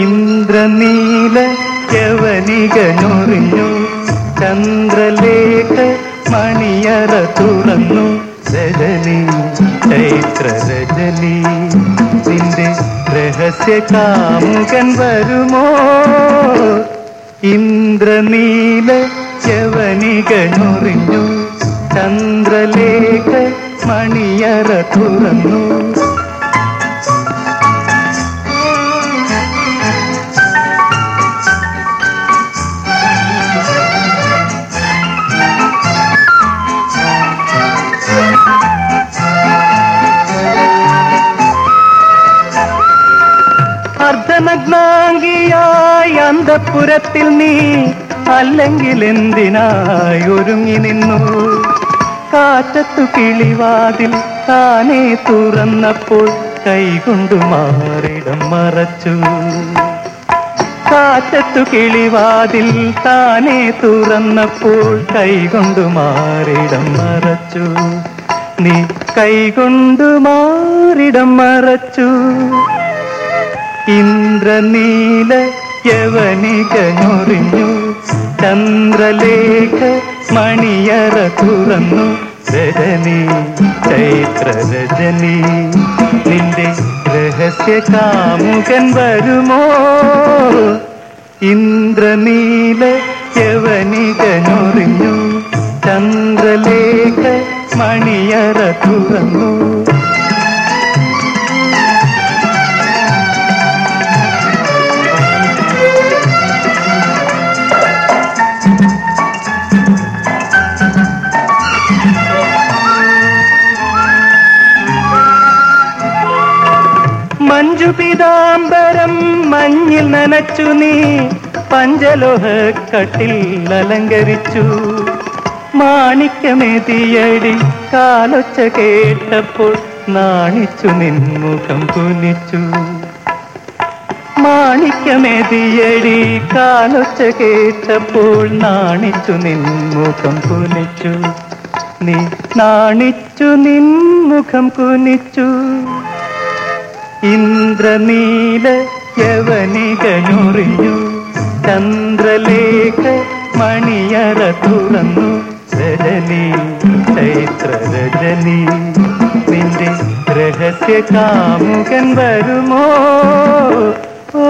ഇന്ദ്രനീല യവനികനൊറിഞ്ഞു ചന്ദ്രലേഖ മണിയറ തുറന്നു. രജനി ചൈത്ര രജനി നിന്റെ രഹസ്യ കാമുകൻ വരുമോ? ഇന്ദ്രനീല ചവനികണൊറിഞ്ഞു ചന്ദ്രലേഖ മണിയറ തുറന്നു. അർദ്ധനഗ്നാംഗിയായി അന്തപുരത്തിൽ നീ അല്ലെങ്കിൽ എന്തിനായി ഒരുങ്ങി നിന്നു? കാറ്റത്തു കിളിവാതിൽ താനേ തുറന്നപ്പോൾ കൈകൊണ്ടു മാറിടം മറച്ചു. കാറ്റത്തു കിളിവാതിൽ താനേ തുറന്നപ്പോൾ കൈകൊണ്ടു മാറിടം മറച്ചു. നീ കൈകൊണ്ടു മാറിടം മറച്ചു. ഇന്ദ്രനീല യവനികനൊറിഞ്ഞു ചന്ദ്രലേഖ മണിയറ തുറന്നു. രജനി ചൈത്ര രജനി നിന്റെ രഹസ്യ കാമുകൻ വരുമോ? ഇന്ദ്രനീല യവനികനൊറിഞ്ഞു. ചന്ദ്രലേഖ മണിയറ തുറന്നു. മഞ്ഞിൽ നനച്ചു നീ പഞ്ചലോഹ കട്ടിൽ അലങ്കരിച്ചു. മാണിക്യമേതിയടി കാലൊച്ച കേട്ടപ്പോൾ നാണിച്ചു നിൻമുഖം കുനിച്ചു മാണിക്യമേതിയടി കാലൊച്ച കേട്ടപ്പോൾ നാണിച്ചു നിൻമുഖം കുനിച്ചു നീ നാണിച്ചു നിൻമുഖം കുനിച്ചു ഇന്ദ്രനീല യവനികനൊറിഞ്ഞു ചന്ദ്രലേഖ മണിയറ തുറന്നു. രജനി ചൈത്ര രജനി നിന്റെ രഹസ്യ കാമുകൻ വരുമോ? ഓ